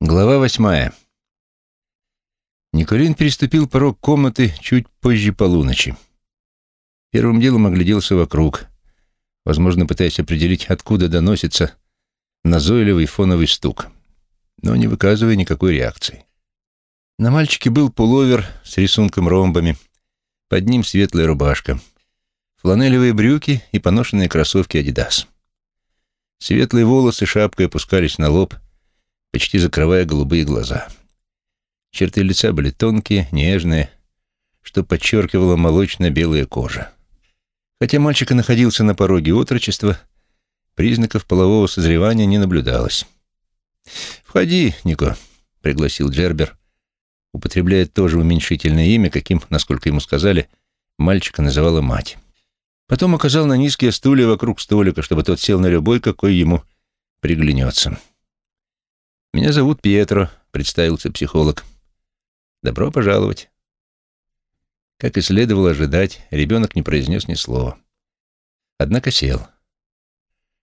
Глава восьмая. Николин переступил порог комнаты чуть позже полуночи. Первым делом огляделся вокруг, возможно, пытаясь определить, откуда доносится назойливый фоновый стук, но не выказывая никакой реакции. На мальчике был пуловер с рисунком ромбами, под ним светлая рубашка, фланелевые брюки и поношенные кроссовки «Адидас». Светлые волосы шапкой опускались на лоб — почти закрывая голубые глаза. Черты лица были тонкие, нежные, что подчеркивала молочно-белая кожа. Хотя мальчик и находился на пороге отрочества, признаков полового созревания не наблюдалось. «Входи, Нико», — пригласил Джербер, употребляя тоже уменьшительное имя, каким, насколько ему сказали, мальчика называла мать. Потом указал на низкие стулья вокруг столика, чтобы тот сел на любой, какой ему приглянется. «Меня зовут Пьетро», — представился психолог. «Добро пожаловать». Как и следовало ожидать, ребенок не произнес ни слова. Однако сел.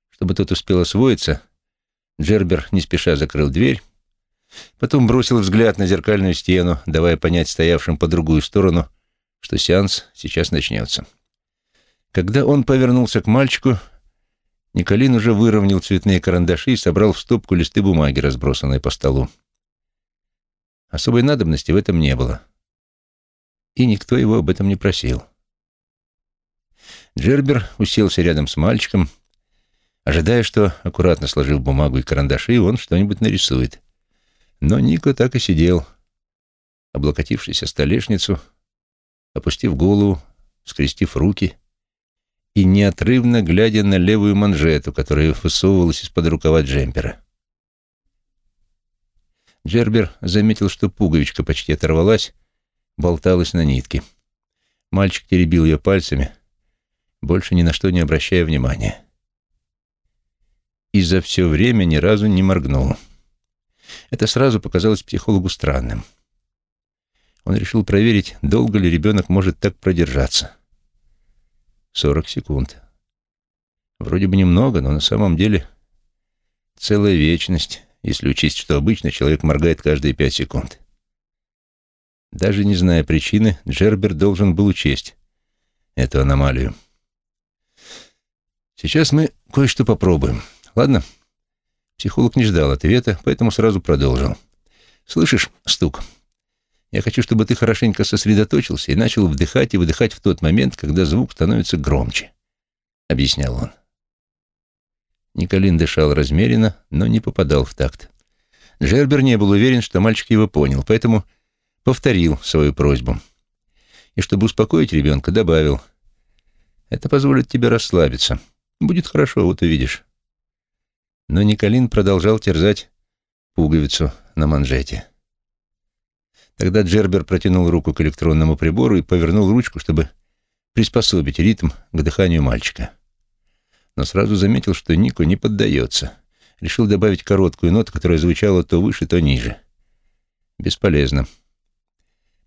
Чтобы тот успел освоиться, Джербер не спеша закрыл дверь, потом бросил взгляд на зеркальную стену, давая понять стоявшим по другую сторону, что сеанс сейчас начнется. Когда он повернулся к мальчику, Николин уже выровнял цветные карандаши и собрал в стопку листы бумаги, разбросанные по столу. Особой надобности в этом не было. И никто его об этом не просил. Джербер уселся рядом с мальчиком, ожидая, что, аккуратно сложив бумагу и карандаши, он что-нибудь нарисует. Но Нико так и сидел, облокотившись о столешницу, опустив голову, скрестив руки — и неотрывно глядя на левую манжету, которая высовывалась из-под рукава джемпера. Джербер заметил, что пуговичка почти оторвалась, болталась на нитке. Мальчик теребил ее пальцами, больше ни на что не обращая внимания. И за все время ни разу не моргнул. Это сразу показалось психологу странным. Он решил проверить, долго ли ребенок может так продержаться. Сорок секунд. Вроде бы немного, но на самом деле целая вечность, если учесть, что обычно человек моргает каждые пять секунд. Даже не зная причины, Джербер должен был учесть эту аномалию. Сейчас мы кое-что попробуем. Ладно? Психолог не ждал ответа, поэтому сразу продолжил. Слышишь стук? Я хочу, чтобы ты хорошенько сосредоточился и начал вдыхать и выдыхать в тот момент, когда звук становится громче», — объяснял он. Николин дышал размеренно, но не попадал в такт. Джербер не был уверен, что мальчик его понял, поэтому повторил свою просьбу. И чтобы успокоить ребенка, добавил, «Это позволит тебе расслабиться. Будет хорошо, вот увидишь». Но Николин продолжал терзать пуговицу на манжете. Тогда Джербер протянул руку к электронному прибору и повернул ручку, чтобы приспособить ритм к дыханию мальчика. Но сразу заметил, что Нико не поддается. Решил добавить короткую ноту, которая звучала то выше, то ниже. Бесполезно.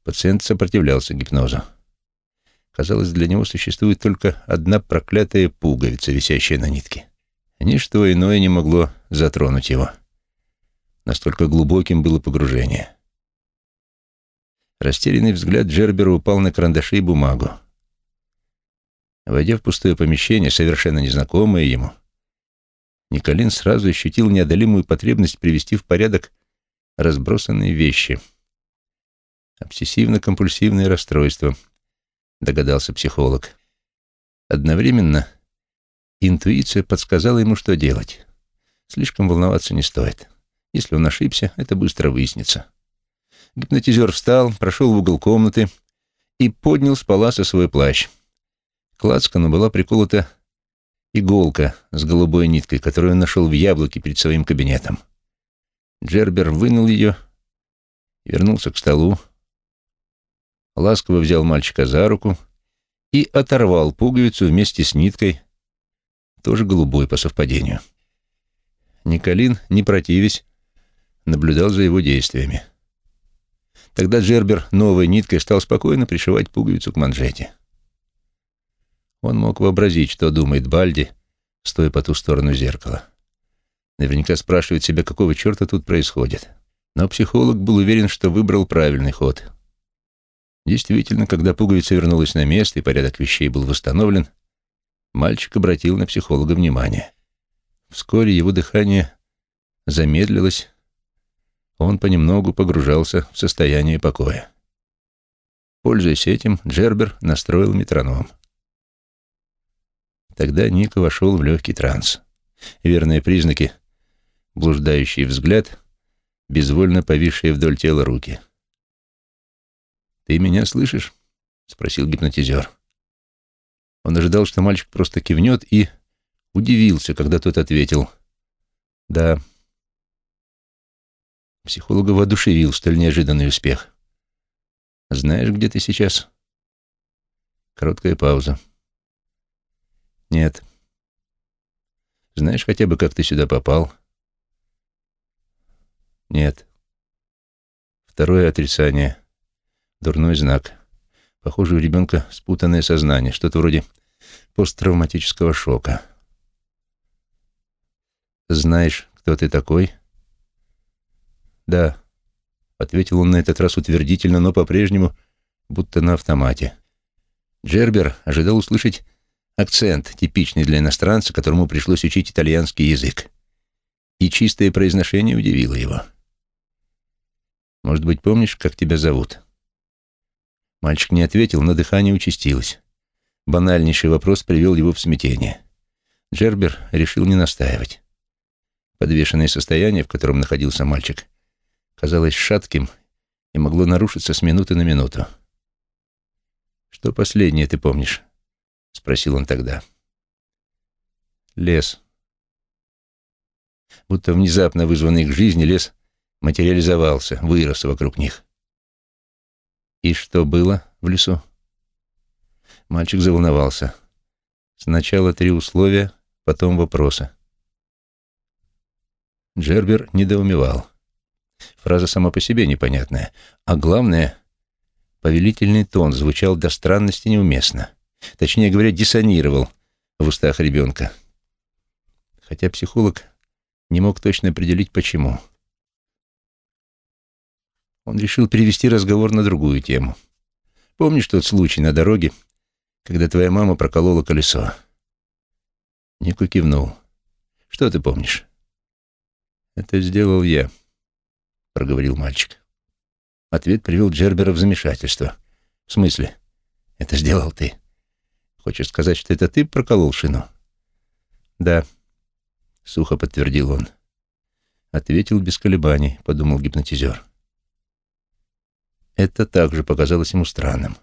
Пациент сопротивлялся гипнозу. Казалось, для него существует только одна проклятая пуговица, висящая на нитке. Ничто иное не могло затронуть его. Настолько глубоким было погружение. Растерянный взгляд Джербера упал на карандаши и бумагу. Войдя в пустое помещение, совершенно незнакомое ему, Николин сразу ощутил неодолимую потребность привести в порядок разбросанные вещи. «Обсессивно-компульсивное расстройство», — догадался психолог. Одновременно интуиция подсказала ему, что делать. Слишком волноваться не стоит. Если он ошибся, это быстро выяснится. Гипнотизер встал, прошел в угол комнаты и поднял с паласа свой плащ. К лацкану была приколота иголка с голубой ниткой, которую он нашел в яблоке перед своим кабинетом. Джербер вынул ее, вернулся к столу, ласково взял мальчика за руку и оторвал пуговицу вместе с ниткой, тоже голубой по совпадению. Николин, не противясь, наблюдал за его действиями. Тогда Джербер новой ниткой стал спокойно пришивать пуговицу к манжете. Он мог вообразить, что думает Бальди, стоя по ту сторону зеркала. Наверняка спрашивает себя, какого черта тут происходит. Но психолог был уверен, что выбрал правильный ход. Действительно, когда пуговица вернулась на место и порядок вещей был восстановлен, мальчик обратил на психолога внимание. Вскоре его дыхание замедлилось, он понемногу погружался в состояние покоя. Пользуясь этим, Джербер настроил метроном. Тогда Ника вошел в легкий транс. Верные признаки — блуждающий взгляд, безвольно повисшие вдоль тела руки. «Ты меня слышишь?» — спросил гипнотизер. Он ожидал, что мальчик просто кивнет, и удивился, когда тот ответил «Да». Психолога воодушевил столь неожиданный успех. «Знаешь, где ты сейчас?» Короткая пауза. «Нет». «Знаешь хотя бы, как ты сюда попал?» «Нет». Второе отрицание. Дурной знак. Похоже, у ребенка спутанное сознание, что-то вроде посттравматического шока. «Знаешь, кто ты такой?» «Да», — ответил он на этот раз утвердительно, но по-прежнему будто на автомате. Джербер ожидал услышать акцент, типичный для иностранца, которому пришлось учить итальянский язык. И чистое произношение удивило его. «Может быть, помнишь, как тебя зовут?» Мальчик не ответил, но дыхание участилось. Банальнейший вопрос привел его в смятение. Джербер решил не настаивать. Подвешенное состояние, в котором находился мальчик, казалось шатким и могло нарушиться с минуты на минуту. «Что последнее ты помнишь?» — спросил он тогда. «Лес». Будто внезапно вызванный к жизни лес материализовался, вырос вокруг них. «И что было в лесу?» Мальчик заволновался. Сначала три условия, потом вопросы. Джербер недоумевал. Фраза сама по себе непонятная. А главное, повелительный тон звучал до странности неуместно. Точнее говоря, диссонировал в устах ребенка. Хотя психолог не мог точно определить, почему. Он решил перевести разговор на другую тему. «Помнишь тот случай на дороге, когда твоя мама проколола колесо?» Нико кивнул. «Что ты помнишь?» «Это сделал я», — проговорил мальчик. Ответ привел Джербера в замешательство. «В смысле? Это сделал ты? Хочешь сказать, что это ты проколол шину?» «Да», — сухо подтвердил он. Ответил без колебаний, подумал гипнотизер. Это также показалось ему странным.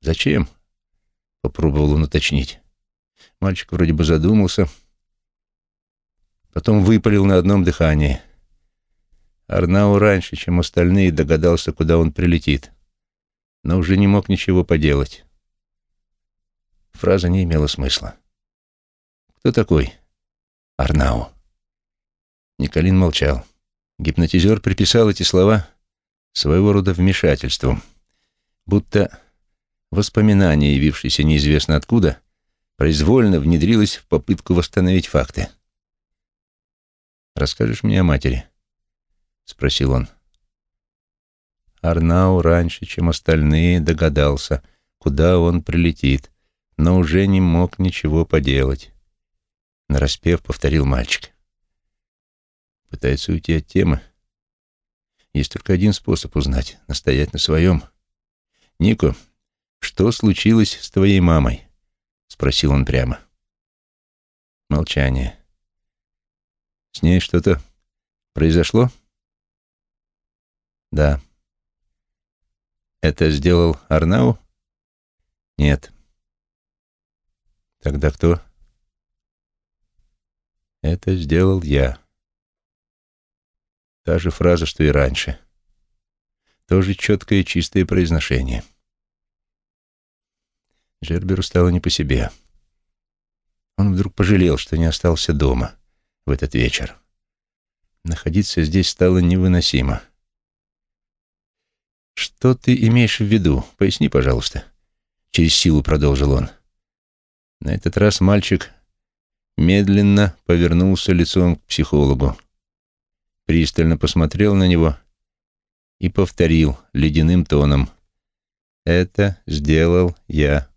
«Зачем?» — попробовал он уточнить. Мальчик вроде бы задумался, потом выпалил на одном дыхании. Арнау раньше, чем остальные, догадался, куда он прилетит, но уже не мог ничего поделать. Фраза не имела смысла. «Кто такой?» «Арнау». Николин молчал. Гипнотизер приписал эти слова своего рода вмешательством, будто воспоминание, явившееся неизвестно откуда, произвольно внедрилось в попытку восстановить факты. «Расскажешь мне о матери?» — спросил он. Арнау раньше, чем остальные, догадался, куда он прилетит, но уже не мог ничего поделать. Нараспев повторил мальчик. Пытается уйти от темы. Есть только один способ узнать — настоять на своем. «Нико, что случилось с твоей мамой?» — спросил он прямо. Молчание. «С ней что-то произошло?» «Да». «Это сделал Арнау?» «Нет». «Тогда кто?» «Это сделал я». Та же фраза, что и раньше. Тоже четкое и чистое произношение. Джерберу стало не по себе. Он вдруг пожалел, что не остался дома в этот вечер. Находиться здесь стало невыносимо. «Что ты имеешь в виду? Поясни, пожалуйста», — через силу продолжил он. На этот раз мальчик медленно повернулся лицом к психологу пристально посмотрел на него и повторил ледяным тоном. «Это сделал я».